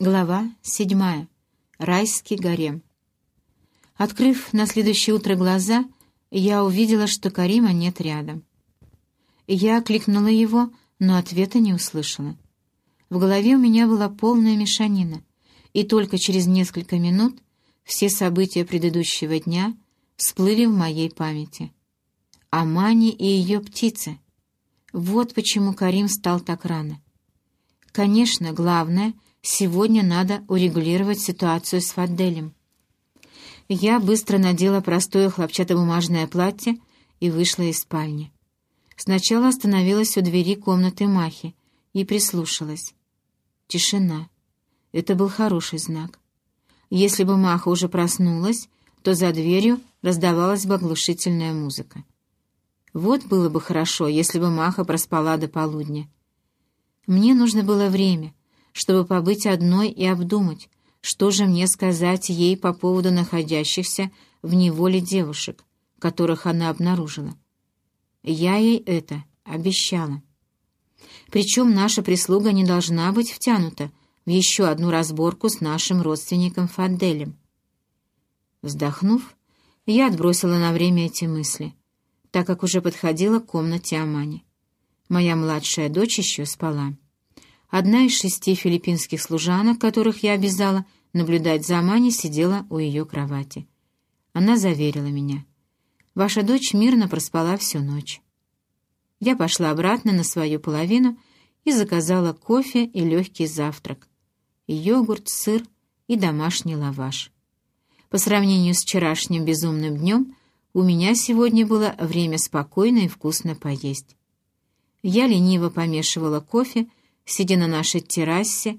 Глава седьмая. Райский гарем. Открыв на следующее утро глаза, я увидела, что Карима нет рядом. Я окликнула его, но ответа не услышала. В голове у меня была полная мешанина, и только через несколько минут все события предыдущего дня всплыли в моей памяти. Амани и ее птицы. Вот почему Карим стал так рано. Конечно, главное, сегодня надо урегулировать ситуацию с Фадделем. Я быстро надела простое хлопчатобумажное платье и вышла из спальни. Сначала остановилась у двери комнаты Махи и прислушалась. Тишина. Это был хороший знак. Если бы Маха уже проснулась, то за дверью раздавалась бы оглушительная музыка. Вот было бы хорошо, если бы Маха проспала до полудня. Мне нужно было время, чтобы побыть одной и обдумать, что же мне сказать ей по поводу находящихся в неволе девушек, которых она обнаружила. Я ей это обещала. Причем наша прислуга не должна быть втянута в еще одну разборку с нашим родственником Фаделем. Вздохнув, я отбросила на время эти мысли, так как уже подходила к комнате Амани. Моя младшая дочь еще спала. Одна из шести филиппинских служанок, которых я обязала наблюдать за Амани, сидела у ее кровати. Она заверила меня. «Ваша дочь мирно проспала всю ночь». Я пошла обратно на свою половину и заказала кофе и легкий завтрак. Йогурт, сыр и домашний лаваш. По сравнению с вчерашним безумным днем, у меня сегодня было время спокойно и вкусно поесть. Я лениво помешивала кофе, сидя на нашей террасе,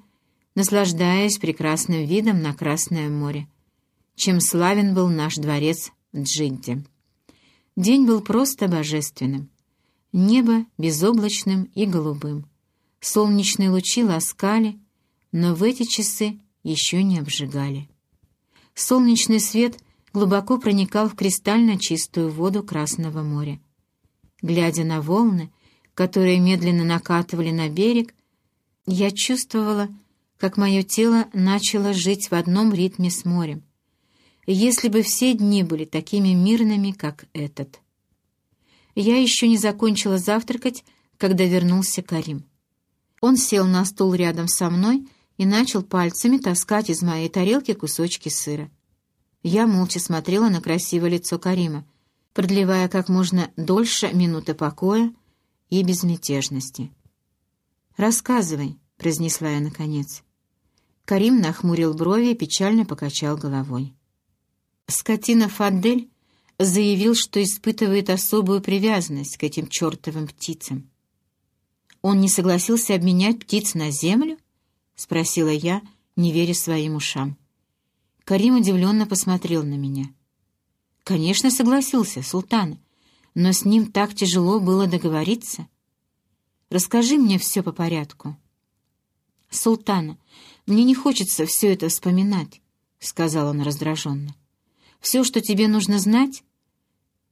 наслаждаясь прекрасным видом на Красное море. Чем славен был наш дворец в. День был просто божественным. Небо безоблачным и голубым. Солнечные лучи ласкали, но в эти часы еще не обжигали. Солнечный свет глубоко проникал в кристально чистую воду Красного моря. Глядя на волны, которые медленно накатывали на берег, я чувствовала, как мое тело начало жить в одном ритме с морем. Если бы все дни были такими мирными, как этот. Я еще не закончила завтракать, когда вернулся Карим. Он сел на стул рядом со мной и начал пальцами таскать из моей тарелки кусочки сыра. Я молча смотрела на красивое лицо Карима, продлевая как можно дольше минуты покоя и безмятежности. «Рассказывай», — произнесла я наконец. Карим нахмурил брови и печально покачал головой. Скотина Фадель заявил, что испытывает особую привязанность к этим чертовым птицам. «Он не согласился обменять птиц на землю?» — спросила я, не веря своим ушам. Карим удивленно посмотрел на меня. «Конечно, согласился, султан, но с ним так тяжело было договориться. Расскажи мне все по порядку». «Султана, мне не хочется все это вспоминать», — сказал он раздраженно. «Все, что тебе нужно знать,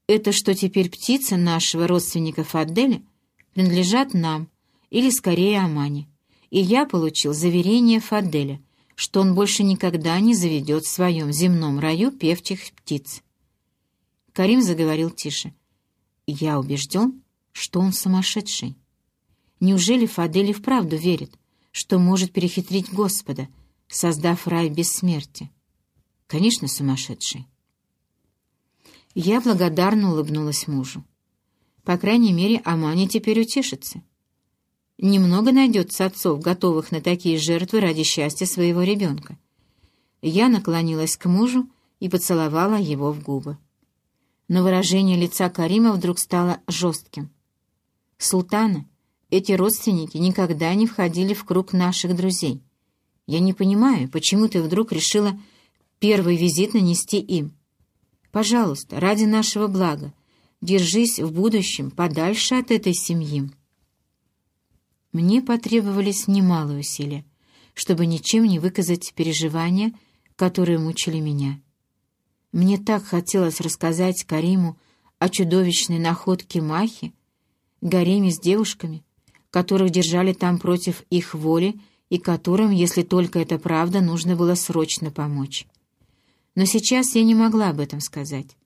это что теперь птицы нашего родственника Фадделя принадлежат нам, или скорее Амане, и я получил заверение Фадделя, что он больше никогда не заведет в своем земном раю певчих птиц». Карим заговорил тише. «Я убежден, что он сумасшедший. Неужели Фадель вправду верит, что может перехитрить Господа, создав рай без смерти. Конечно, сумасшедший. Я благодарно улыбнулась мужу. По крайней мере, Амани теперь утешится. Немного найдется отцов, готовых на такие жертвы ради счастья своего ребенка. Я наклонилась к мужу и поцеловала его в губы. Но выражение лица Карима вдруг стало жестким. «Султана, эти родственники никогда не входили в круг наших друзей. Я не понимаю, почему ты вдруг решила первый визит нанести им. Пожалуйста, ради нашего блага, держись в будущем подальше от этой семьи. Мне потребовались немалые усилия, чтобы ничем не выказать переживания, которые мучили меня. Мне так хотелось рассказать Кариму о чудовищной находке Махи, гареме с девушками — которых держали там против их воли и которым, если только это правда, нужно было срочно помочь. Но сейчас я не могла об этом сказать.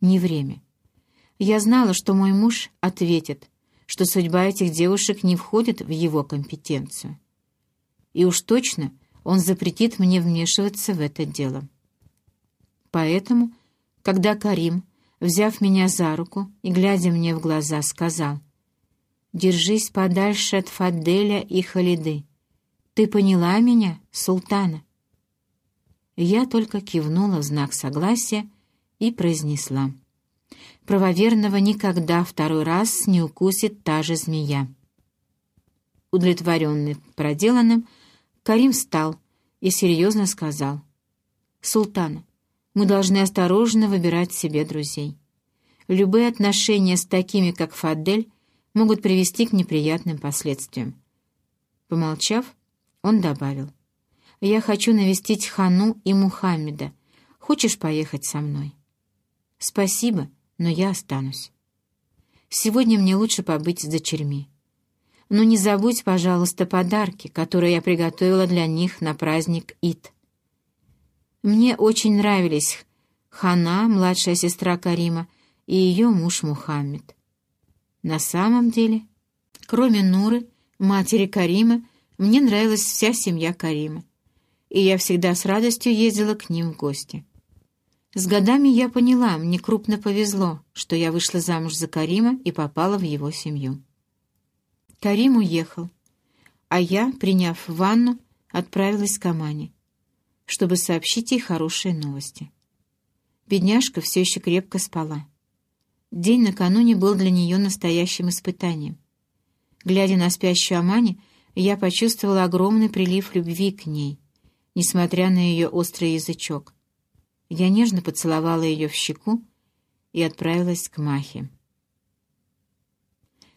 Не время. Я знала, что мой муж ответит, что судьба этих девушек не входит в его компетенцию. И уж точно он запретит мне вмешиваться в это дело. Поэтому, когда Карим, взяв меня за руку и глядя мне в глаза, сказал, «Держись подальше от Фаделя и Халиды. Ты поняла меня, султана?» Я только кивнула в знак согласия и произнесла, «Правоверного никогда второй раз не укусит та же змея». Удовлетворенный проделанным, Карим встал и серьезно сказал, «Султана, мы должны осторожно выбирать себе друзей. Любые отношения с такими, как Фадель, могут привести к неприятным последствиям. Помолчав, он добавил. «Я хочу навестить Хану и Мухаммеда. Хочешь поехать со мной?» «Спасибо, но я останусь. Сегодня мне лучше побыть с дочерьми. Но не забудь, пожалуйста, подарки, которые я приготовила для них на праздник Ид». Мне очень нравились Хана, младшая сестра Карима, и ее муж Мухаммед. На самом деле, кроме Нуры, матери Карима, мне нравилась вся семья Карима, и я всегда с радостью ездила к ним в гости. С годами я поняла, мне крупно повезло, что я вышла замуж за Карима и попала в его семью. Карим уехал, а я, приняв ванну, отправилась к Амане чтобы сообщить ей хорошие новости. Бедняжка все еще крепко спала. День накануне был для нее настоящим испытанием. Глядя на спящую Амани, я почувствовала огромный прилив любви к ней, несмотря на ее острый язычок. Я нежно поцеловала ее в щеку и отправилась к Махе.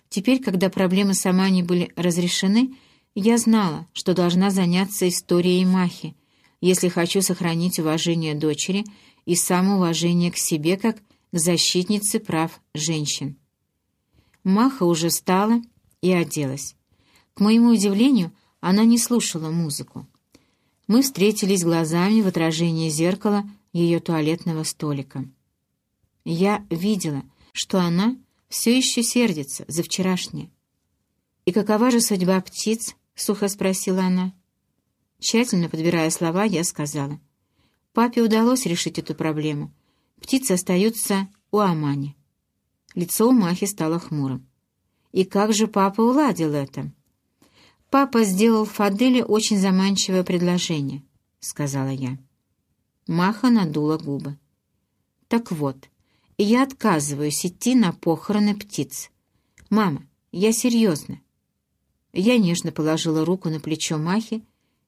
Теперь, когда проблемы с Амани были разрешены, я знала, что должна заняться историей Махи, если хочу сохранить уважение дочери и самоуважение к себе как к защитнице прав женщин. Маха уже встала и оделась. К моему удивлению, она не слушала музыку. Мы встретились глазами в отражении зеркала ее туалетного столика. Я видела, что она все еще сердится за вчерашнее. «И какова же судьба птиц?» — сухо спросила она. Тщательно подбирая слова, я сказала. Папе удалось решить эту проблему. Птицы остаются у Амани. Лицо у Махи стало хмурым. И как же папа уладил это? Папа сделал Фаделе очень заманчивое предложение, сказала я. Маха надула губы. Так вот, я отказываюсь идти на похороны птиц. Мама, я серьезно. Я нежно положила руку на плечо Махи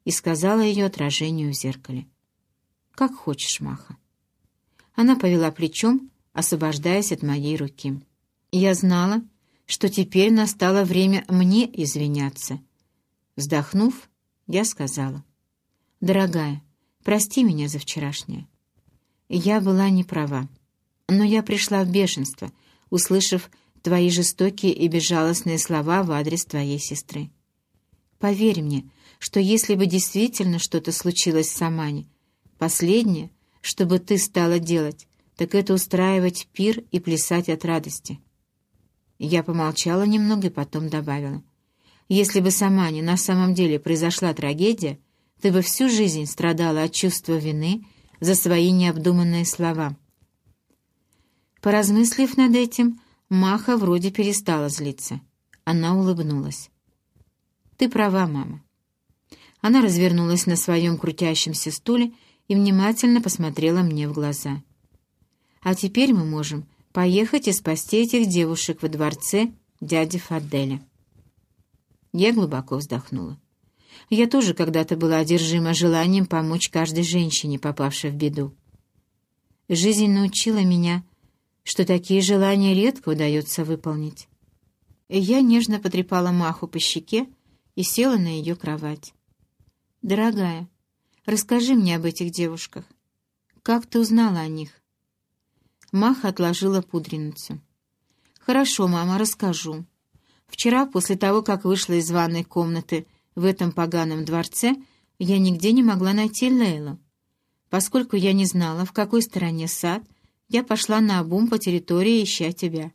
и сказала ее отражению в зеркале. «Как хочешь, Маха». Она повела плечом, освобождаясь от моей руки. Я знала, что теперь настало время мне извиняться. Вздохнув, я сказала, «Дорогая, прости меня за вчерашнее. Я была не права, но я пришла в бешенство, услышав твои жестокие и безжалостные слова в адрес твоей сестры. Поверь мне, что если бы действительно что-то случилось с Амани, последнее, что бы ты стала делать, так это устраивать пир и плясать от радости. Я помолчала немного и потом добавила. Если бы с Амани на самом деле произошла трагедия, ты бы всю жизнь страдала от чувства вины за свои необдуманные слова. Поразмыслив над этим, Маха вроде перестала злиться. Она улыбнулась. «Ты права, мама. Она развернулась на своем крутящемся стуле и внимательно посмотрела мне в глаза. «А теперь мы можем поехать и спасти этих девушек во дворце дяди Фаделя». Я глубоко вздохнула. Я тоже когда-то была одержима желанием помочь каждой женщине, попавшей в беду. Жизнь научила меня, что такие желания редко удается выполнить. Я нежно потрепала Маху по щеке и села на ее кровать. «Дорогая, расскажи мне об этих девушках. Как ты узнала о них?» Маха отложила пудреницу. «Хорошо, мама, расскажу. Вчера, после того, как вышла из ванной комнаты В этом поганом дворце я нигде не могла найти Лейлу. Поскольку я не знала, в какой стороне сад, я пошла на обум по территории, ища тебя.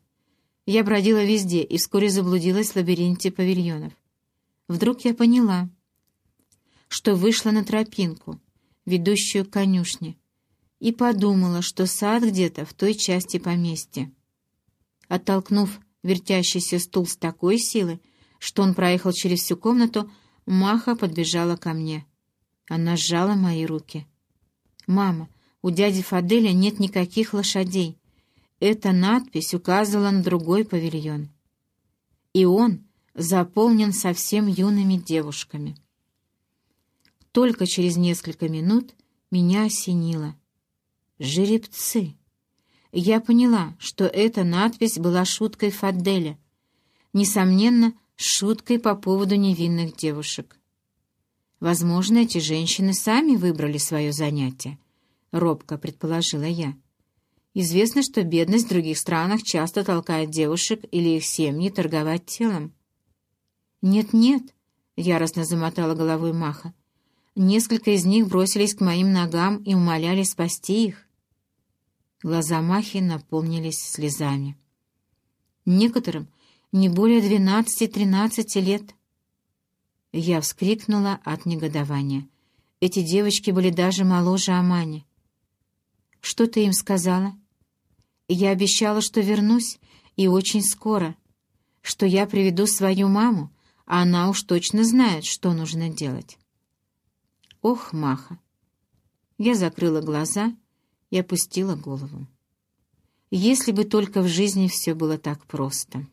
Я бродила везде и вскоре заблудилась в лабиринте павильонов. Вдруг я поняла, что вышла на тропинку, ведущую к конюшне, и подумала, что сад где-то в той части поместья. Оттолкнув вертящийся стул с такой силой, что он проехал через всю комнату, Маха подбежала ко мне. Она сжала мои руки. «Мама, у дяди Фаделя нет никаких лошадей. Эта надпись указывала на другой павильон. И он заполнен совсем юными девушками». Только через несколько минут меня осенило. «Жеребцы!» Я поняла, что эта надпись была шуткой Фаделя. Несомненно, шуткой по поводу невинных девушек. Возможно, эти женщины сами выбрали свое занятие, — робко предположила я. Известно, что бедность в других странах часто толкает девушек или их семьи торговать телом. «Нет-нет», — яростно замотала головой Маха, — «несколько из них бросились к моим ногам и умоляли спасти их». Глаза Махи наполнились слезами. Некоторым не более двенадцати-тринадцати лет. Я вскрикнула от негодования. Эти девочки были даже моложе Амани. «Что ты им сказала?» «Я обещала, что вернусь, и очень скоро, что я приведу свою маму, а она уж точно знает, что нужно делать». «Ох, Маха!» Я закрыла глаза и опустила голову. Если бы только в жизни все было так просто.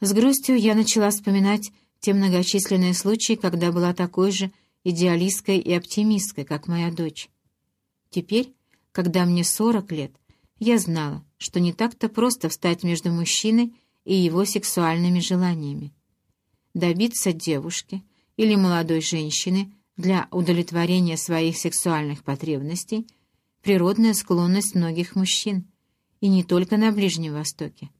С грустью я начала вспоминать те многочисленные случаи, когда была такой же идеалисткой и оптимисткой, как моя дочь. Теперь, когда мне сорок лет, я знала, что не так-то просто встать между мужчиной и его сексуальными желаниями. Добиться девушки или молодой женщины для удовлетворения своих сексуальных потребностей — природная склонность многих мужчин, и не только на Ближнем Востоке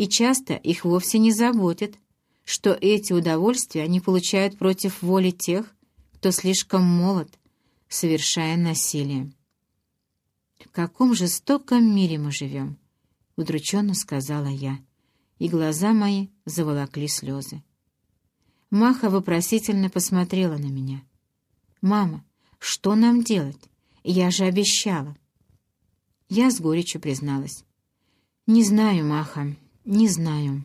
и часто их вовсе не заботит, что эти удовольствия они получают против воли тех, кто слишком молод, совершая насилие. «В каком жестоком мире мы живем?» — удрученно сказала я, и глаза мои заволокли слезы. Маха вопросительно посмотрела на меня. «Мама, что нам делать? Я же обещала». Я с горечью призналась. «Не знаю, Маха, «Не знаю.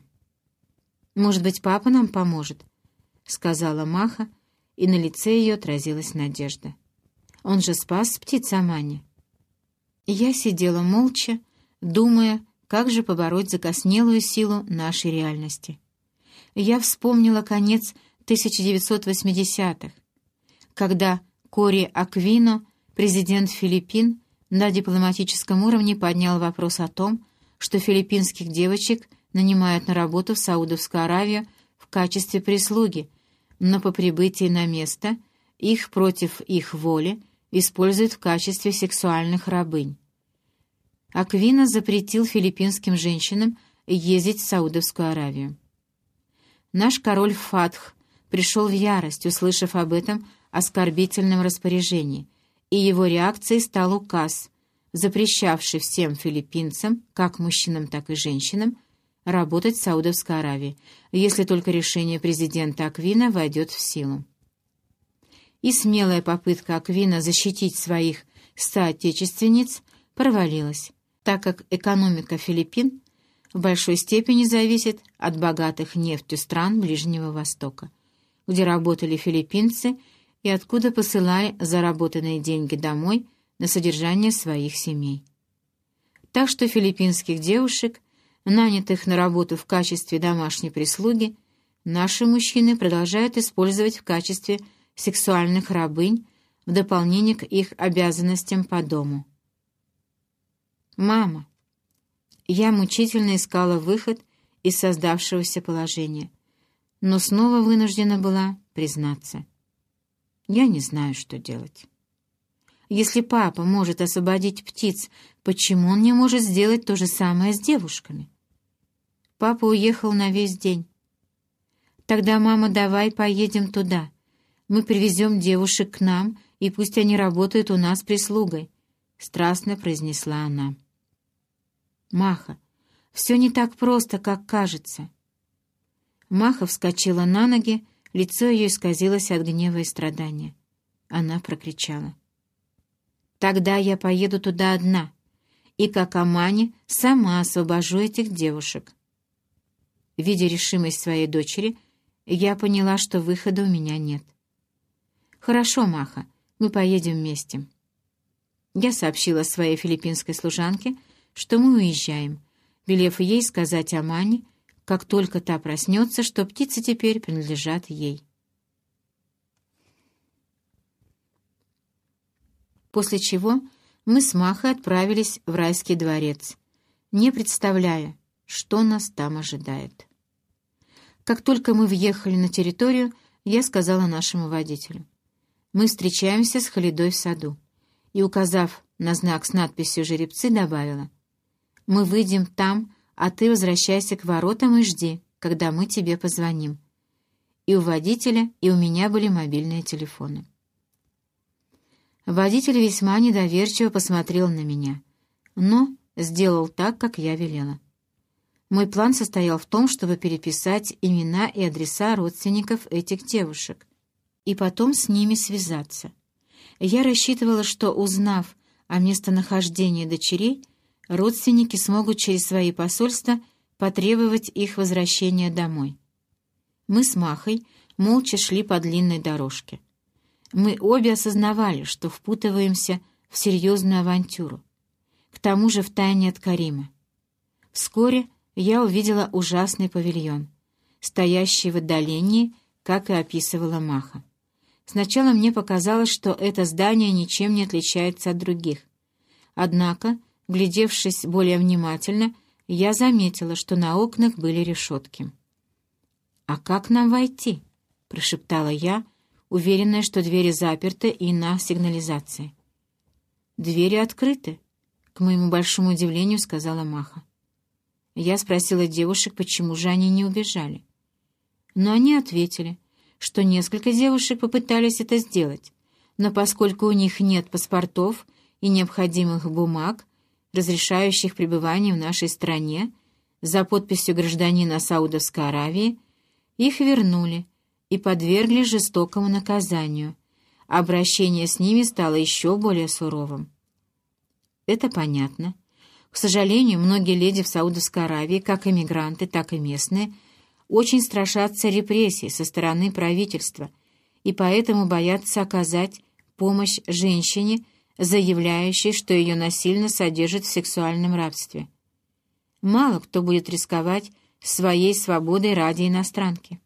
Может быть, папа нам поможет?» — сказала Маха, и на лице ее отразилась надежда. «Он же спас птиц Амани». Я сидела молча, думая, как же побороть закоснелую силу нашей реальности. Я вспомнила конец 1980-х, когда Кори Аквино, президент Филиппин, на дипломатическом уровне поднял вопрос о том, что филиппинских девочек нанимают на работу в Саудовскую Аравию в качестве прислуги, но по прибытии на место их против их воли используют в качестве сексуальных рабынь. Аквина запретил филиппинским женщинам ездить в Саудовскую Аравию. Наш король Фатх пришел в ярость, услышав об этом оскорбительном распоряжении, и его реакцией стал указ, запрещавший всем филиппинцам, как мужчинам, так и женщинам, работать в Саудовской Аравии, если только решение президента Аквина войдет в силу. И смелая попытка Аквина защитить своих соотечественниц провалилась, так как экономика Филиппин в большой степени зависит от богатых нефтью стран Ближнего Востока, где работали филиппинцы и откуда посылали заработанные деньги домой на содержание своих семей. Так что филиппинских девушек, нанятых на работу в качестве домашней прислуги, наши мужчины продолжают использовать в качестве сексуальных рабынь в дополнение к их обязанностям по дому. «Мама!» Я мучительно искала выход из создавшегося положения, но снова вынуждена была признаться. Я не знаю, что делать. Если папа может освободить птиц, почему он не может сделать то же самое с девушками? Папа уехал на весь день. «Тогда, мама, давай поедем туда. Мы привезем девушек к нам, и пусть они работают у нас прислугой», — страстно произнесла она. «Маха, все не так просто, как кажется». Маха вскочила на ноги, лицо ее исказилось от гнева и страдания. Она прокричала. «Тогда я поеду туда одна, и, как Амани, сама освобожу этих девушек». Видя решимость своей дочери, я поняла, что выхода у меня нет. «Хорошо, Маха, мы поедем вместе». Я сообщила своей филиппинской служанке, что мы уезжаем, велев ей сказать Амане, как только та проснется, что птицы теперь принадлежат ей. После чего мы с Махой отправились в райский дворец, не представляя, что нас там ожидает. Как только мы въехали на территорию, я сказала нашему водителю. Мы встречаемся с Халидой в саду. И, указав на знак с надписью «Жеребцы», добавила. Мы выйдем там, а ты возвращайся к воротам и жди, когда мы тебе позвоним. И у водителя, и у меня были мобильные телефоны. Водитель весьма недоверчиво посмотрел на меня, но сделал так, как я велела. Мой план состоял в том, чтобы переписать имена и адреса родственников этих девушек и потом с ними связаться. Я рассчитывала, что, узнав о местонахождении дочерей, родственники смогут через свои посольства потребовать их возвращения домой. Мы с Махой молча шли по длинной дорожке. Мы обе осознавали, что впутываемся в серьезную авантюру. К тому же втайне от Карима. Вскоре я увидела ужасный павильон, стоящий в отдалении, как и описывала Маха. Сначала мне показалось, что это здание ничем не отличается от других. Однако, глядевшись более внимательно, я заметила, что на окнах были решетки. «А как нам войти?» — прошептала я, уверенная, что двери заперты и на сигнализации. «Двери открыты», — к моему большому удивлению сказала Маха. Я спросила девушек, почему же они не убежали. Но они ответили, что несколько девушек попытались это сделать, но поскольку у них нет паспортов и необходимых бумаг, разрешающих пребывание в нашей стране, за подписью гражданина Саудовской Аравии, их вернули и подвергли жестокому наказанию. Обращение с ними стало еще более суровым. Это понятно. К сожалению, многие леди в Саудовской Аравии, как иммигранты, так и местные, очень страшатся репрессий со стороны правительства и поэтому боятся оказать помощь женщине, заявляющей, что ее насильно содержат в сексуальном рабстве. Мало кто будет рисковать своей свободой ради иностранки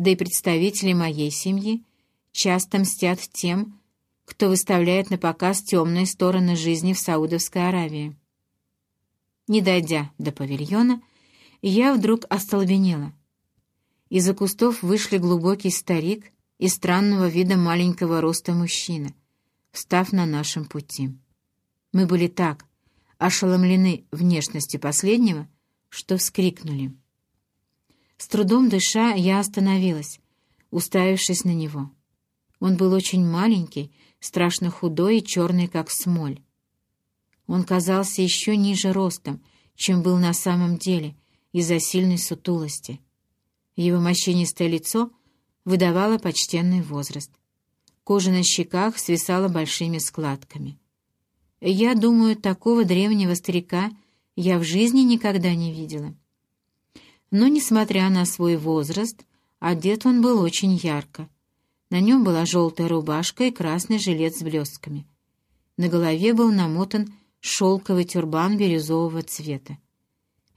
да и представители моей семьи часто мстят тем, кто выставляет на показ темные стороны жизни в Саудовской Аравии. Не дойдя до павильона, я вдруг остолбенела. Из-за кустов вышли глубокий старик и странного вида маленького роста мужчина, встав на нашем пути. Мы были так ошеломлены внешностью последнего, что вскрикнули. С трудом дыша, я остановилась, уставившись на него. Он был очень маленький, страшно худой и черный, как смоль. Он казался еще ниже ростом, чем был на самом деле, из-за сильной сутулости. Его морщинистое лицо выдавало почтенный возраст. Кожа на щеках свисала большими складками. Я думаю, такого древнего старика я в жизни никогда не видела. Но, несмотря на свой возраст, одет он был очень ярко. На нем была желтая рубашка и красный жилет с блестками. На голове был намотан шелковый тюрбан бирюзового цвета.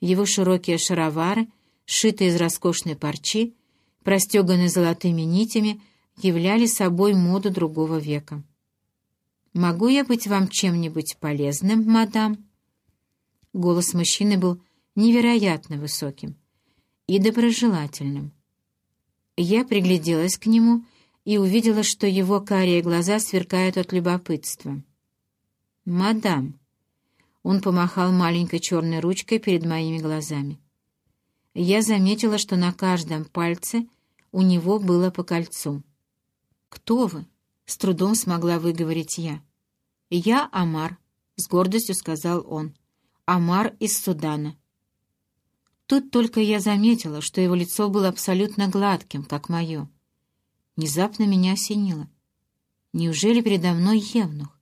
Его широкие шаровары, сшитые из роскошной парчи, простеганные золотыми нитями, являли собой моду другого века. «Могу я быть вам чем-нибудь полезным, мадам?» Голос мужчины был невероятно высоким и доброжелательным. Я пригляделась к нему и увидела, что его карие глаза сверкают от любопытства. «Мадам!» Он помахал маленькой черной ручкой перед моими глазами. я заметила, что на каждом пальце у него было по кольцу. «Кто вы?» — с трудом смогла выговорить я. «Я Амар», — с гордостью сказал он. «Амар из Судана». Тут только я заметила, что его лицо было абсолютно гладким, как мое. Внезапно меня осенило. Неужели передо мной евнух?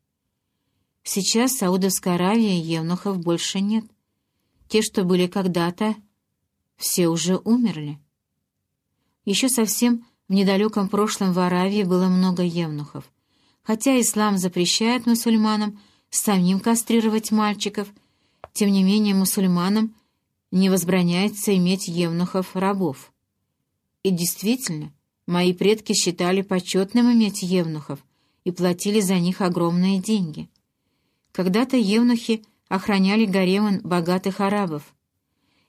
Сейчас в Саудовской Аравии евнухов больше нет. Те, что были когда-то, все уже умерли. Еще совсем в недалеком прошлом в Аравии было много евнухов. Хотя ислам запрещает мусульманам самим кастрировать мальчиков, тем не менее мусульманам не возбраняется иметь евнухов-рабов. И действительно, мои предки считали почетным иметь евнухов и платили за них огромные деньги. Когда-то евнухи охраняли гаремы богатых арабов,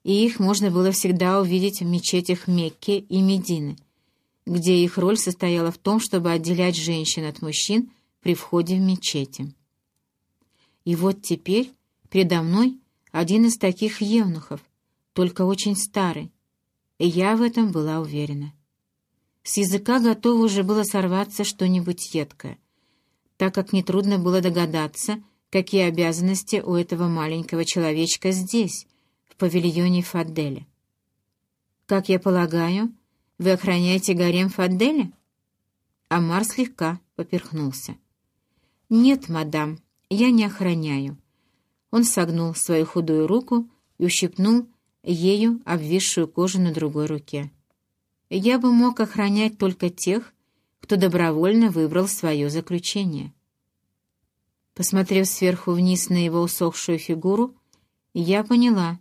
и их можно было всегда увидеть в мечетях Мекки и Медины, где их роль состояла в том, чтобы отделять женщин от мужчин при входе в мечети. И вот теперь передо мной один из таких евнухов, только очень старый, и я в этом была уверена. С языка готово уже было сорваться что-нибудь едкое, так как нетрудно было догадаться, какие обязанности у этого маленького человечка здесь, в павильоне Фадделя. «Как я полагаю, вы охраняете гарем Фадделя?» Амар слегка поперхнулся. «Нет, мадам, я не охраняю». Он согнул свою худую руку и ущипнул ею обвисшую кожу на другой руке. Я бы мог охранять только тех, кто добровольно выбрал свое заключение. Посмотрев сверху вниз на его усохшую фигуру, я поняла,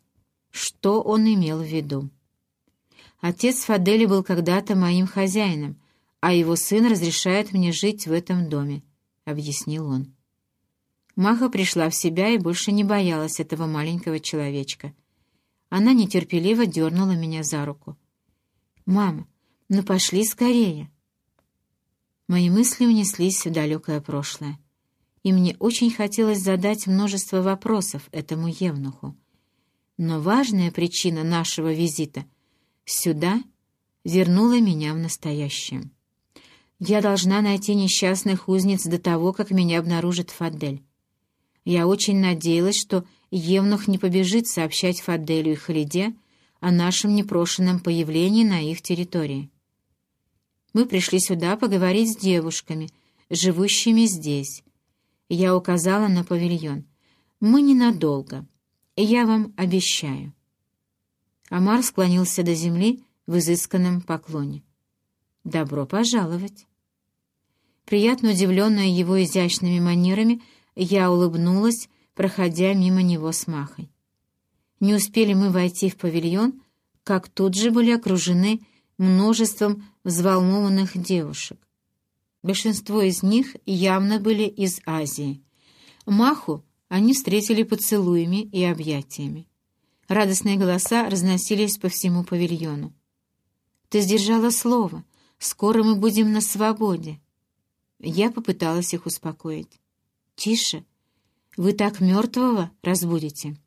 что он имел в виду. Отец Фадели был когда-то моим хозяином, а его сын разрешает мне жить в этом доме, — объяснил он. Маха пришла в себя и больше не боялась этого маленького человечка. Она нетерпеливо дернула меня за руку. «Мама, ну пошли скорее!» Мои мысли унеслись в далекое прошлое, и мне очень хотелось задать множество вопросов этому евнуху. Но важная причина нашего визита сюда вернула меня в настоящее. Я должна найти несчастных узниц до того, как меня обнаружит Фадель. Я очень надеялась, что Евнух не побежит сообщать Фаделю и Халиде о нашем непрошенном появлении на их территории. Мы пришли сюда поговорить с девушками, живущими здесь. Я указала на павильон. Мы ненадолго. Я вам обещаю. Амар склонился до земли в изысканном поклоне. «Добро пожаловать!» Приятно удивленная его изящными манерами, я улыбнулась, проходя мимо него с Махой. Не успели мы войти в павильон, как тут же были окружены множеством взволнованных девушек. Большинство из них явно были из Азии. Маху они встретили поцелуями и объятиями. Радостные голоса разносились по всему павильону. «Ты сдержала слово. Скоро мы будем на свободе». Я попыталась их успокоить. «Тише, вы так мертвого разбудите».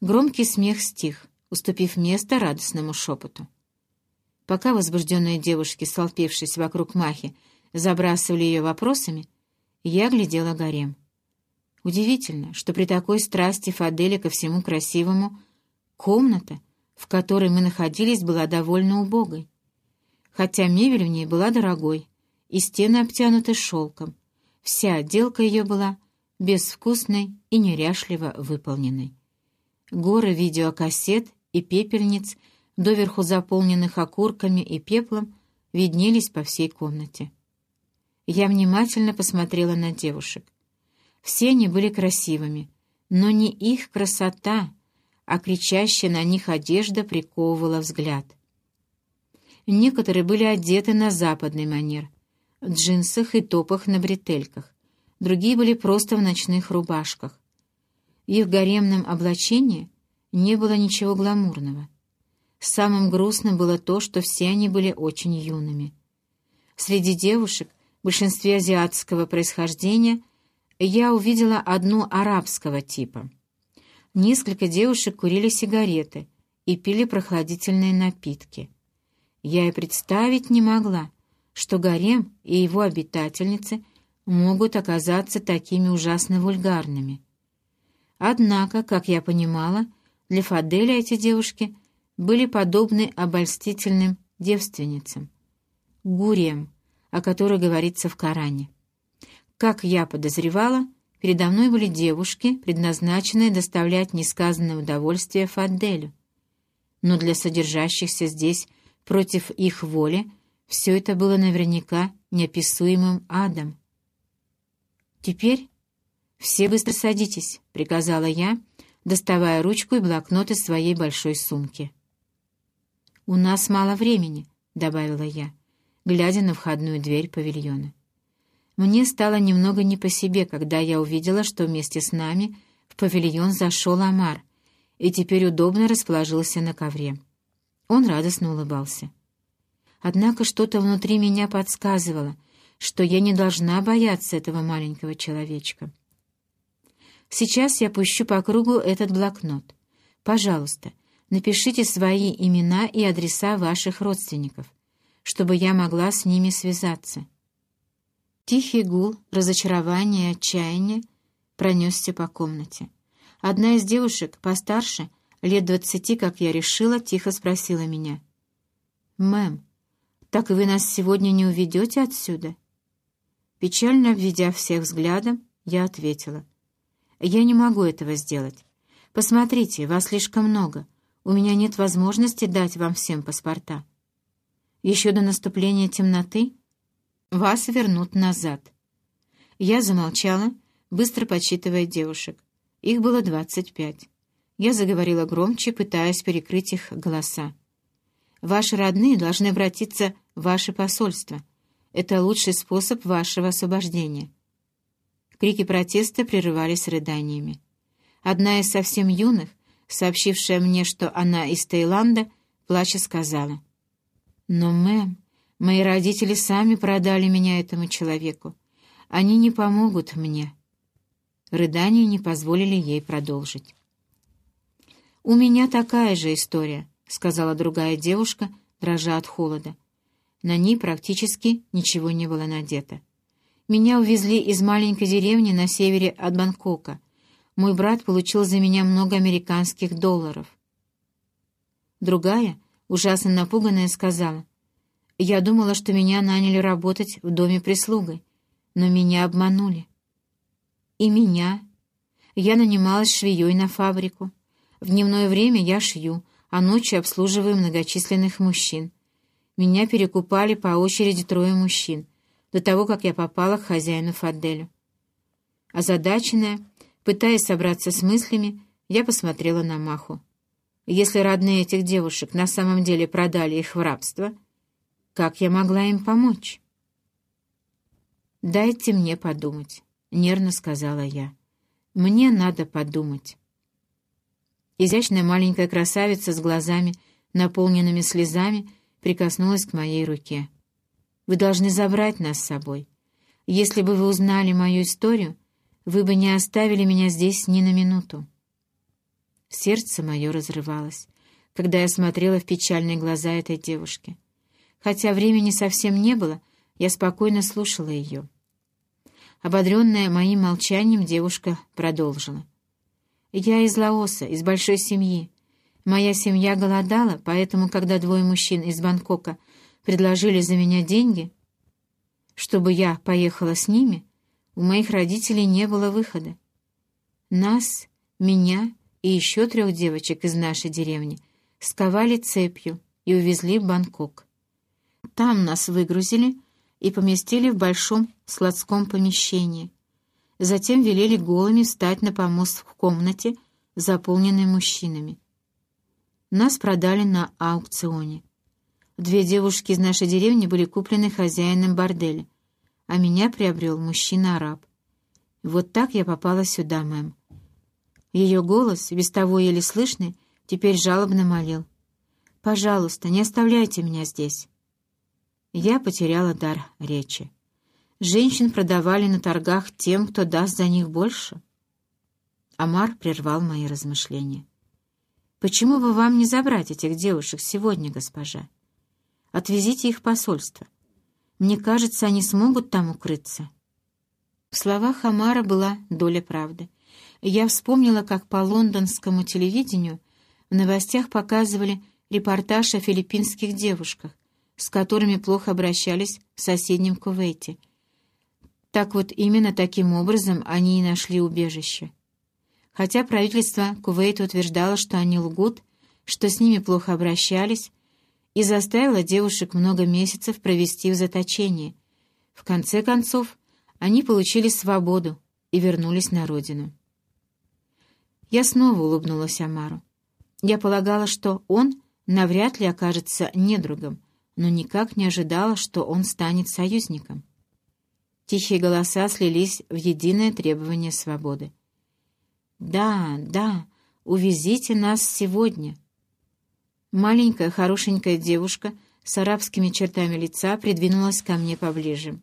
Громкий смех стих, уступив место радостному шепоту. Пока возбужденные девушки, столпившись вокруг Махи, забрасывали ее вопросами, я глядела гарем. Удивительно, что при такой страсти Фадели ко всему красивому комната, в которой мы находились, была довольно убогой. Хотя мебель в ней была дорогой, и стены обтянуты шелком, вся отделка ее была безвкусной и неряшливо выполненной. Горы видеокассет и пепельниц, доверху заполненных окурками и пеплом, виднелись по всей комнате. Я внимательно посмотрела на девушек. Все они были красивыми, но не их красота, а кричащая на них одежда приковывала взгляд. Некоторые были одеты на западный манер, в джинсах и топах на бретельках другие были просто в ночных рубашках. В их гаремном облачении не было ничего гламурного. Самым грустным было то, что все они были очень юными. Среди девушек, в большинстве азиатского происхождения, я увидела одну арабского типа. Несколько девушек курили сигареты и пили прохладительные напитки. Я и представить не могла, что гарем и его обитательницы могут оказаться такими ужасно вульгарными. Однако, как я понимала, для Фаделя эти девушки были подобны обольстительным девственницам. Гурем, о которой говорится в Коране. Как я подозревала, передо мной были девушки, предназначенные доставлять несказанное удовольствие Фаделю. Но для содержащихся здесь против их воли все это было наверняка неописуемым адом. «Теперь все быстро садитесь», — приказала я, доставая ручку и блокнот из своей большой сумки. «У нас мало времени», — добавила я, глядя на входную дверь павильона. Мне стало немного не по себе, когда я увидела, что вместе с нами в павильон зашел Амар и теперь удобно расположился на ковре. Он радостно улыбался. Однако что-то внутри меня подсказывало, что я не должна бояться этого маленького человечка. Сейчас я пущу по кругу этот блокнот. Пожалуйста, напишите свои имена и адреса ваших родственников, чтобы я могла с ними связаться. Тихий гул, разочарование отчаяние пронесся по комнате. Одна из девушек, постарше, лет двадцати, как я решила, тихо спросила меня. «Мэм, так вы нас сегодня не уведете отсюда?» Печально обведя всех взглядом, я ответила. «Я не могу этого сделать. Посмотрите, вас слишком много. У меня нет возможности дать вам всем паспорта. Еще до наступления темноты вас вернут назад». Я замолчала, быстро подсчитывая девушек. Их было двадцать пять. Я заговорила громче, пытаясь перекрыть их голоса. «Ваши родные должны обратиться в ваше посольство». Это лучший способ вашего освобождения». Крики протеста прерывались рыданиями. Одна из совсем юных, сообщившая мне, что она из Таиланда, плача сказала. «Но, мэм, мои родители сами продали меня этому человеку. Они не помогут мне». Рыдания не позволили ей продолжить. «У меня такая же история», — сказала другая девушка, дрожа от холода. На ней практически ничего не было надето. Меня увезли из маленькой деревни на севере от Бангкока. Мой брат получил за меня много американских долларов. Другая, ужасно напуганная, сказала, «Я думала, что меня наняли работать в доме прислугой, но меня обманули». «И меня. Я нанималась швеей на фабрику. В дневное время я шью, а ночью обслуживаю многочисленных мужчин. Меня перекупали по очереди трое мужчин, до того, как я попала к хозяину Фаделю. Озадаченная, пытаясь собраться с мыслями, я посмотрела на Маху. Если родные этих девушек на самом деле продали их в рабство, как я могла им помочь? «Дайте мне подумать», — нервно сказала я. «Мне надо подумать». Изящная маленькая красавица с глазами, наполненными слезами, прикоснулась к моей руке. «Вы должны забрать нас с собой. Если бы вы узнали мою историю, вы бы не оставили меня здесь ни на минуту». Сердце мое разрывалось, когда я смотрела в печальные глаза этой девушки. Хотя времени совсем не было, я спокойно слушала ее. Ободренная моим молчанием, девушка продолжила. «Я из Лаоса, из большой семьи. Моя семья голодала, поэтому, когда двое мужчин из Бангкока предложили за меня деньги, чтобы я поехала с ними, у моих родителей не было выхода. Нас, меня и еще трех девочек из нашей деревни сковали цепью и увезли в Бангкок. Там нас выгрузили и поместили в большом складском помещении. Затем велели голыми встать на помост в комнате, заполненной мужчинами. Нас продали на аукционе. Две девушки из нашей деревни были куплены хозяином борделя, а меня приобрел мужчина-араб. Вот так я попала сюда, мэм. Ее голос, без того еле слышный, теперь жалобно молил. «Пожалуйста, не оставляйте меня здесь». Я потеряла дар речи. Женщин продавали на торгах тем, кто даст за них больше. Амар прервал мои размышления. Почему бы вам не забрать этих девушек сегодня, госпожа? Отвезите их в посольство. Мне кажется, они смогут там укрыться». В словах Амара была доля правды. Я вспомнила, как по лондонскому телевидению в новостях показывали репортаж о филиппинских девушках, с которыми плохо обращались в соседнем Кувейте. Так вот, именно таким образом они и нашли убежище. Хотя правительство Кувейта утверждало, что они лгут, что с ними плохо обращались, и заставило девушек много месяцев провести в заточении. В конце концов, они получили свободу и вернулись на родину. Я снова улыбнулась Амару. Я полагала, что он навряд ли окажется недругом, но никак не ожидала, что он станет союзником. Тихие голоса слились в единое требование свободы. «Да, да, увезите нас сегодня!» Маленькая хорошенькая девушка с арабскими чертами лица придвинулась ко мне поближе.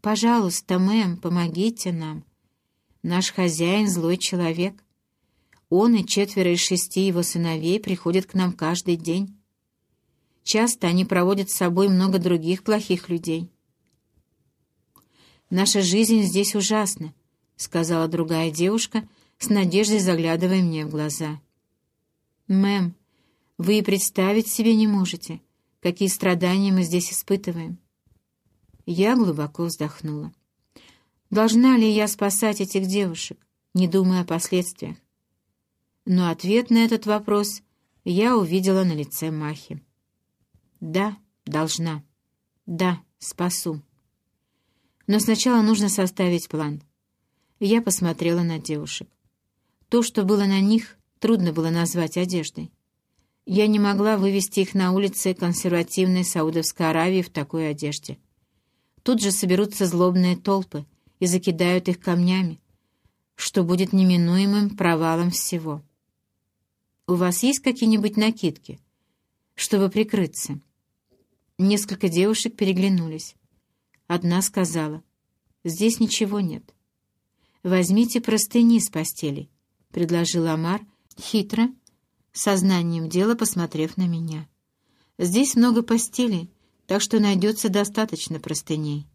«Пожалуйста, мэм, помогите нам. Наш хозяин — злой человек. Он и четверо из шести его сыновей приходят к нам каждый день. Часто они проводят с собой много других плохих людей. «Наша жизнь здесь ужасна», — сказала другая девушка, с надеждой заглядывая мне в глаза. «Мэм, вы и представить себе не можете, какие страдания мы здесь испытываем». Я глубоко вздохнула. Должна ли я спасать этих девушек, не думая о последствиях? Но ответ на этот вопрос я увидела на лице Махи. «Да, должна. Да, спасу. Но сначала нужно составить план». Я посмотрела на девушек. То, что было на них, трудно было назвать одеждой. Я не могла вывести их на улицы консервативной Саудовской Аравии в такой одежде. Тут же соберутся злобные толпы и закидают их камнями, что будет неминуемым провалом всего. «У вас есть какие-нибудь накидки, чтобы прикрыться?» Несколько девушек переглянулись. Одна сказала, «Здесь ничего нет». «Возьмите простыни с постели», — предложил Амар, хитро, сознанием дела посмотрев на меня. «Здесь много постелей, так что найдется достаточно простыней».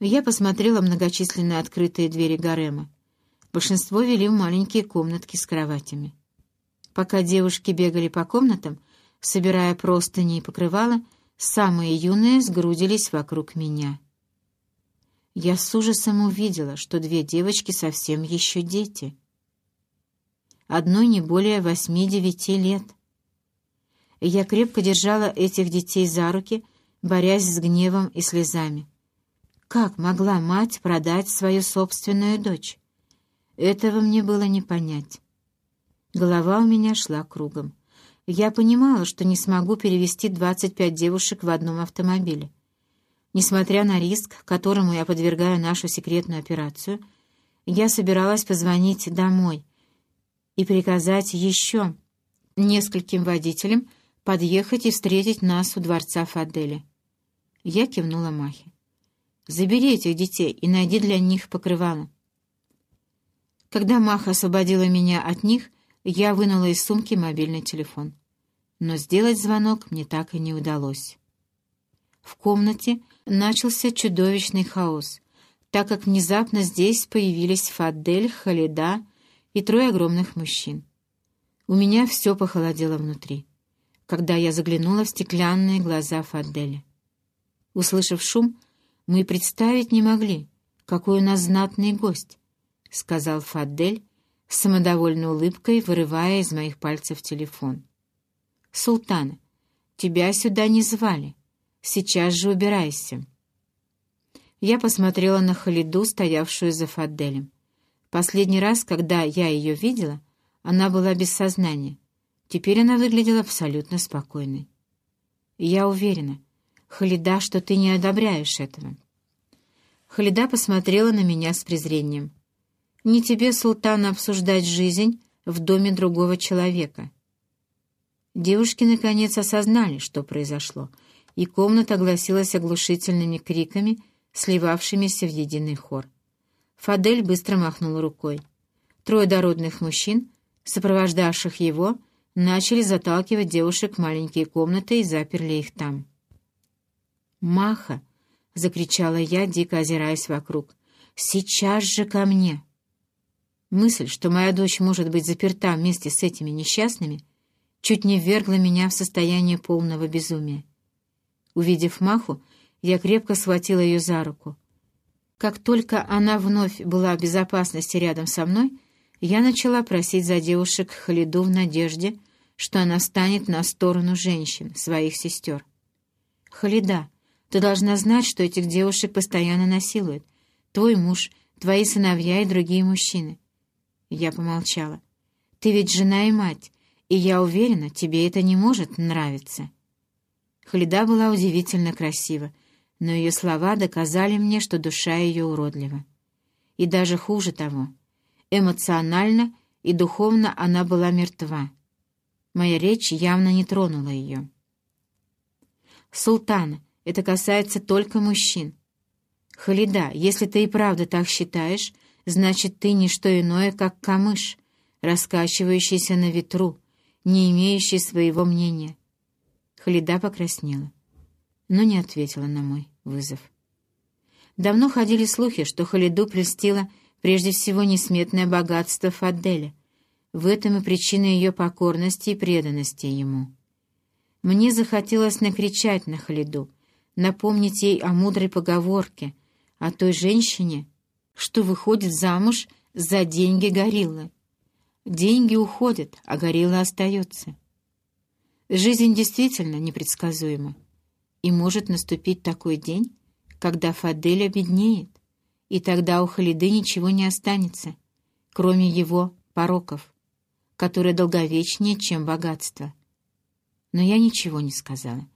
Я посмотрела многочисленные открытые двери гарема. Большинство вели в маленькие комнатки с кроватями. Пока девушки бегали по комнатам, собирая простыни и покрывала, самые юные сгрудились вокруг меня. Я с ужасом увидела, что две девочки совсем еще дети. Одной не более восьми-девяти лет. Я крепко держала этих детей за руки, борясь с гневом и слезами. Как могла мать продать свою собственную дочь? Этого мне было не понять. Голова у меня шла кругом. Я понимала, что не смогу перевести 25 девушек в одном автомобиле. Несмотря на риск, которому я подвергаю нашу секретную операцию, я собиралась позвонить домой и приказать еще нескольким водителям подъехать и встретить нас у дворца Фадели. Я кивнула Махе. «Забери этих детей и найди для них покрывало». Когда Маха освободила меня от них, я вынула из сумки мобильный телефон. Но сделать звонок мне так и не удалось. В комнате начался чудовищный хаос, так как внезапно здесь появились Фадель, Халида и трое огромных мужчин. У меня все похолодело внутри, когда я заглянула в стеклянные глаза Фаделя. Услышав шум, мы представить не могли, какой у нас знатный гость, — сказал Фадель, с самодовольной улыбкой вырывая из моих пальцев телефон. «Султана, тебя сюда не звали. Сейчас же убирайся». Я посмотрела на Халиду, стоявшую за Фаделем. Последний раз, когда я ее видела, она была без сознания. Теперь она выглядела абсолютно спокойной. «Я уверена, Халида, что ты не одобряешь этого». Халида посмотрела на меня с презрением. Не тебе, султан, обсуждать жизнь в доме другого человека. Девушки наконец осознали, что произошло, и комната огласилась оглушительными криками, сливавшимися в единый хор. Фадель быстро махнул рукой. Трое дородных мужчин сопровождавших его, начали заталкивать девушек в маленькие комнаты и заперли их там. «Маха!» — закричала я, дико озираясь вокруг. «Сейчас же ко мне!» Мысль, что моя дочь может быть заперта вместе с этими несчастными, чуть не ввергла меня в состояние полного безумия. Увидев Маху, я крепко схватила ее за руку. Как только она вновь была в безопасности рядом со мной, я начала просить за девушек Халиду в надежде, что она станет на сторону женщин, своих сестер. «Халида, ты должна знать, что этих девушек постоянно насилуют. Твой муж, твои сыновья и другие мужчины. Я помолчала. «Ты ведь жена и мать, и я уверена, тебе это не может нравиться». Халида была удивительно красива, но ее слова доказали мне, что душа ее уродлива. И даже хуже того, эмоционально и духовно она была мертва. Моя речь явно не тронула ее. «Султана, это касается только мужчин. Халида, если ты и правда так считаешь, значит, ты не что иное, как камыш, раскачивающийся на ветру, не имеющий своего мнения. Халида покраснела, но не ответила на мой вызов. Давно ходили слухи, что Халиду прельстила прежде всего несметное богатство Фаделя. В этом и причина ее покорности и преданности ему. Мне захотелось накричать на Халиду, напомнить ей о мудрой поговорке, о той женщине, что выходит замуж за деньги гориллы. Деньги уходят, а горилла остается. Жизнь действительно непредсказуема, и может наступить такой день, когда Фадель обеднеет, и тогда у Халиды ничего не останется, кроме его пороков, которые долговечнее, чем богатство. Но я ничего не сказала,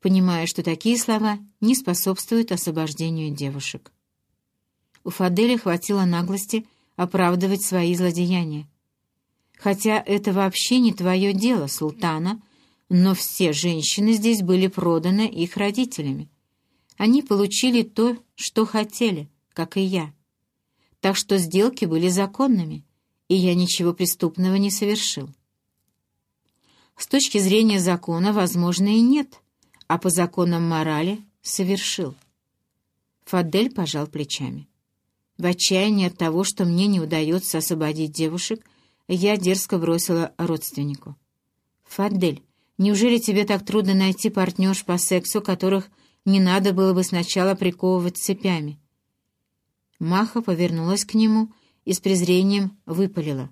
понимая, что такие слова не способствуют освобождению девушек у Фаделя хватило наглости оправдывать свои злодеяния. Хотя это вообще не твое дело, султана, но все женщины здесь были проданы их родителями. Они получили то, что хотели, как и я. Так что сделки были законными, и я ничего преступного не совершил. С точки зрения закона, возможно, и нет, а по законам морали совершил. Фадель пожал плечами. В отчаянии от того, что мне не удается освободить девушек, я дерзко бросила родственнику. «Фадель, неужели тебе так трудно найти партнерш по сексу, которых не надо было бы сначала приковывать цепями?» Маха повернулась к нему и с презрением выпалила.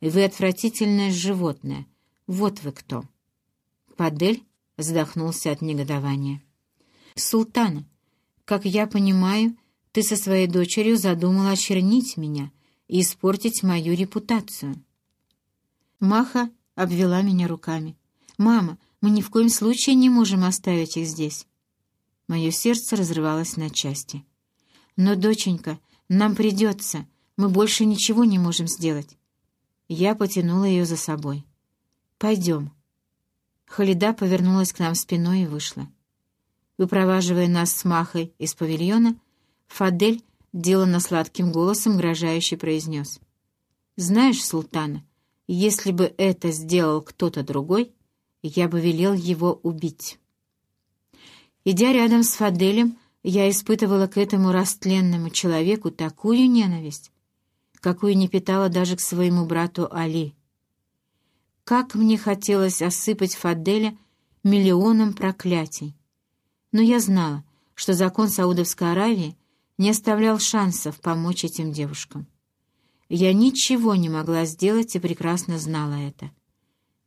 «Вы отвратительное животное. Вот вы кто!» Фадель задохнулся от негодования. «Султана, как я понимаю, ты со своей дочерью задумала очернить меня и испортить мою репутацию». Маха обвела меня руками. «Мама, мы ни в коем случае не можем оставить их здесь». Мое сердце разрывалось на части. «Но, доченька, нам придется. Мы больше ничего не можем сделать». Я потянула ее за собой. «Пойдем». Халида повернулась к нам спиной и вышла. Выпроваживая нас с Махой из павильона, Фадель, деланно сладким голосом, угрожающе произнес. «Знаешь, султана, если бы это сделал кто-то другой, я бы велел его убить». Идя рядом с Фаделем, я испытывала к этому растленному человеку такую ненависть, какую не питала даже к своему брату Али. Как мне хотелось осыпать Фаделя миллионом проклятий. Но я знала, что закон Саудовской Аравии не оставлял шансов помочь этим девушкам. Я ничего не могла сделать и прекрасно знала это.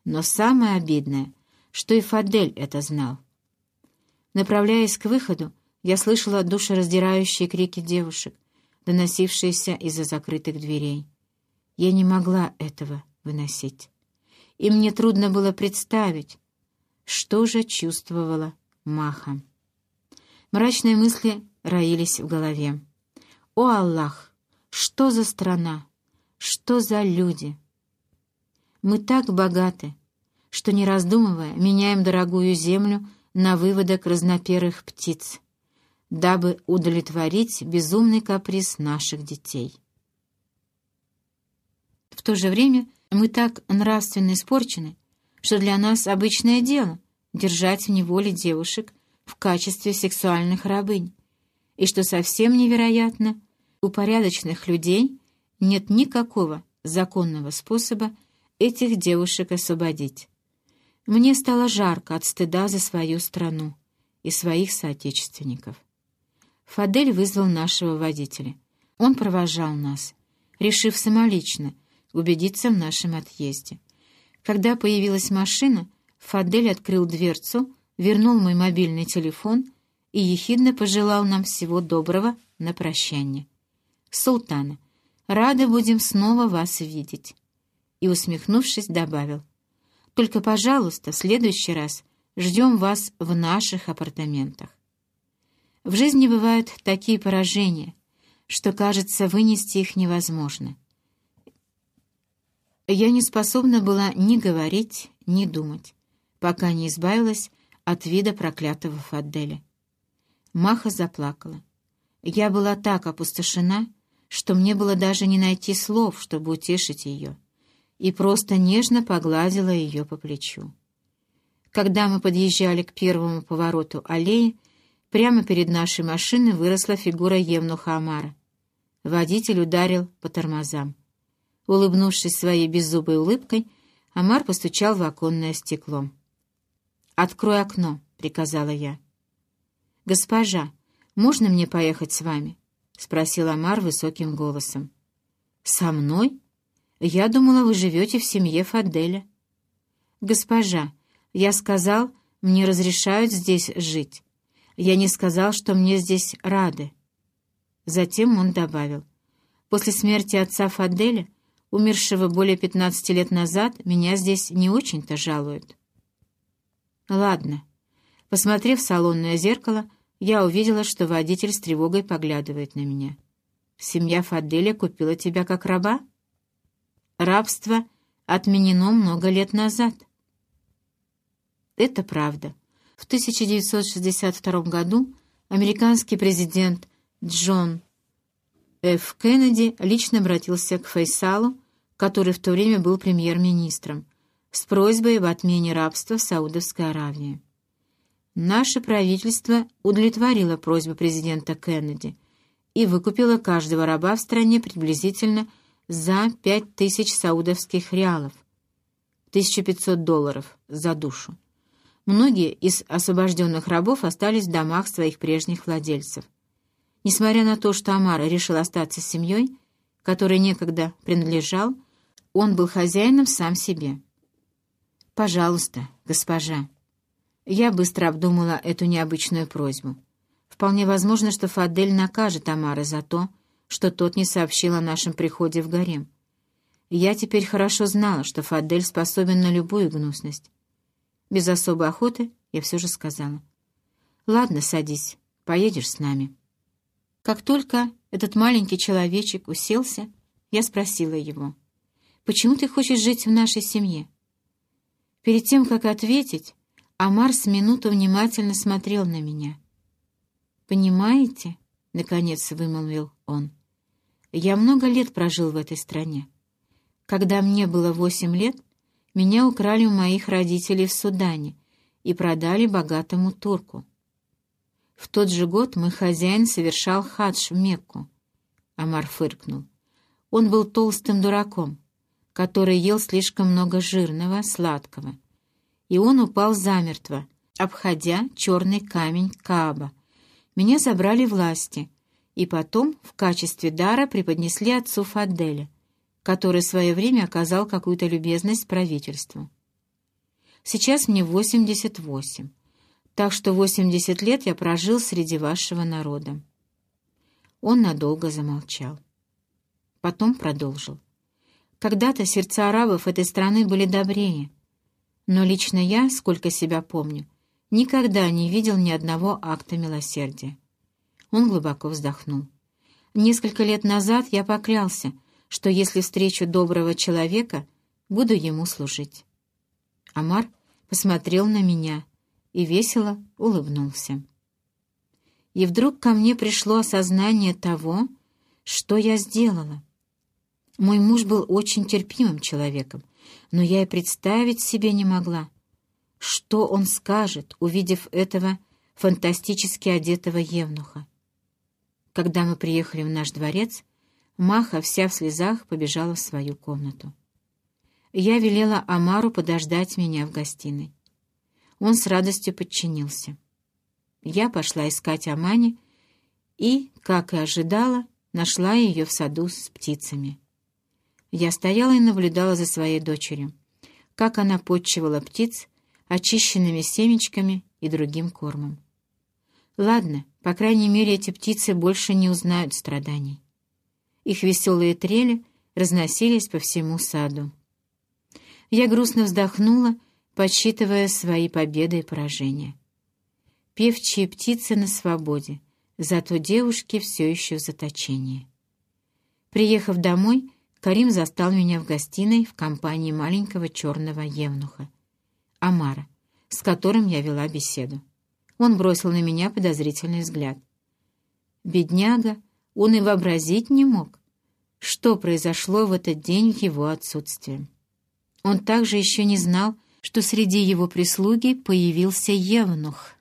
Но самое обидное, что и Фадель это знал. Направляясь к выходу, я слышала душераздирающие крики девушек, доносившиеся из-за закрытых дверей. Я не могла этого выносить. И мне трудно было представить, что же чувствовала Маха. Мрачные мысли роились в голове. «О, Аллах! Что за страна? Что за люди?» Мы так богаты, что, не раздумывая, меняем дорогую землю на выводок разноперых птиц, дабы удовлетворить безумный каприз наших детей. В то же время Мы так нравственно испорчены, что для нас обычное дело держать в неволе девушек в качестве сексуальных рабынь, и что совсем невероятно, у порядочных людей нет никакого законного способа этих девушек освободить. Мне стало жарко от стыда за свою страну и своих соотечественников. Фадель вызвал нашего водителя. Он провожал нас, решив самолично убедиться в нашем отъезде. Когда появилась машина, Фадель открыл дверцу, вернул мой мобильный телефон и ехидно пожелал нам всего доброго на прощание. «Султана, рады будем снова вас видеть». И, усмехнувшись, добавил, «Только, пожалуйста, в следующий раз ждем вас в наших апартаментах». В жизни бывают такие поражения, что, кажется, вынести их невозможно. Я не способна была ни говорить, ни думать, пока не избавилась от вида проклятого Фаделя. Маха заплакала. Я была так опустошена, что мне было даже не найти слов, чтобы утешить ее, и просто нежно погладила ее по плечу. Когда мы подъезжали к первому повороту аллеи, Прямо перед нашей машиной выросла фигура Евнуха Амара. Водитель ударил по тормозам. Улыбнувшись своей беззубой улыбкой, Амар постучал в оконное стекло. «Открой окно», — приказала я. «Госпожа, можно мне поехать с вами?» — спросил Амар высоким голосом. «Со мной? Я думала, вы живете в семье Фаделя». «Госпожа, я сказал, мне разрешают здесь жить. Я не сказал, что мне здесь рады. Затем он добавил. После смерти отца Фаделя, умершего более 15 лет назад, меня здесь не очень-то жалуют. Ладно. Посмотрев в салонное зеркало, я увидела, что водитель с тревогой поглядывает на меня. Семья Фаделя купила тебя как раба? Рабство отменено много лет назад. Это правда. В 1962 году американский президент Джон Ф. Кеннеди лично обратился к Фейсалу, который в то время был премьер-министром, с просьбой об отмене рабства в Саудовской Аравии. Наше правительство удовлетворило просьбу президента Кеннеди и выкупило каждого раба в стране приблизительно за 5000 саудовских реалов, 1500 долларов за душу. Многие из освобожденных рабов остались в домах своих прежних владельцев. Несмотря на то, что Амар решил остаться с семьей, которой некогда принадлежал, он был хозяином сам себе. «Пожалуйста, госпожа». Я быстро обдумала эту необычную просьбу. Вполне возможно, что Фадель накажет Амара за то, что тот не сообщил о нашем приходе в гарем. Я теперь хорошо знала, что Фадель способен на любую гнусность. Без особой охоты я все же сказала. «Ладно, садись, поедешь с нами». Как только этот маленький человечек уселся, я спросила его, «Почему ты хочешь жить в нашей семье?» Перед тем, как ответить, Амар с минуту внимательно смотрел на меня. «Понимаете?» — наконец вымолвил он. «Я много лет прожил в этой стране. Когда мне было восемь лет, меня украли у моих родителей в Судане и продали богатому турку. В тот же год мой хозяин совершал хадж в Мекку. Амар фыркнул. Он был толстым дураком, который ел слишком много жирного, сладкого. И он упал замертво, обходя черный камень Кааба. Меня забрали власти, и потом в качестве дара преподнесли отцу Фаделя который в свое время оказал какую-то любезность правительству. Сейчас мне 88, так что 80 лет я прожил среди вашего народа. Он надолго замолчал. Потом продолжил. Когда-то сердца арабов этой страны были добрее, но лично я, сколько себя помню, никогда не видел ни одного акта милосердия. Он глубоко вздохнул. Несколько лет назад я поклялся — что если встречу доброго человека, буду ему служить. Амар посмотрел на меня и весело улыбнулся. И вдруг ко мне пришло осознание того, что я сделала. Мой муж был очень терпимым человеком, но я и представить себе не могла, что он скажет, увидев этого фантастически одетого евнуха. Когда мы приехали в наш дворец, Маха вся в слезах побежала в свою комнату. Я велела Амару подождать меня в гостиной. Он с радостью подчинился. Я пошла искать Амани и, как и ожидала, нашла ее в саду с птицами. Я стояла и наблюдала за своей дочерью, как она подчивала птиц очищенными семечками и другим кормом. Ладно, по крайней мере, эти птицы больше не узнают страданий. Их веселые трели разносились по всему саду. Я грустно вздохнула, подсчитывая свои победы и поражения. Певчие птицы на свободе, зато девушки все еще в заточении. Приехав домой, Карим застал меня в гостиной в компании маленького черного евнуха, Амара, с которым я вела беседу. Он бросил на меня подозрительный взгляд. Бедняга, он и вообразить не мог, что произошло в этот день в его отсутствие. Он также еще не знал, что среди его прислуги появился евнух —